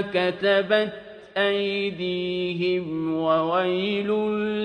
كَتَبَتْ أَيْدِيهِمْ وَوَيْلٌ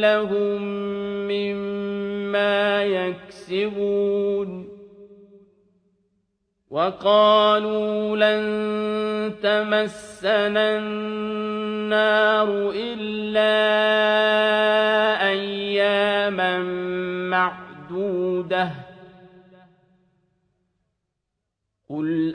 لَّهُم مِّمَّا يَكْسِبُونَ. وَقَالُوا لَن تَمَسَّنَا النَّارُ إِلَّا أَيَّامًا مَّعْدُودَةً ۚ. قُلْ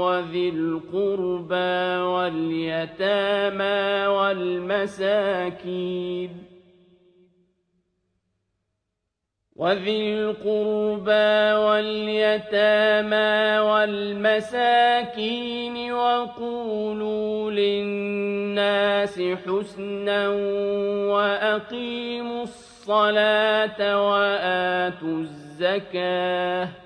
وَذِي الْقُرْبَىٰ وَالْيَتَامَىٰ وَالْمَسَاكِينِ وَذِي الْقُرْبَىٰ وَالْيَتَامَىٰ وَالْمَسَاكِينِ وَقُولُوا لِلنَّاسِ حُسْنًا وَأَقِيمُوا الصَّلَاةَ وَآتُوا الزَّكَاةَ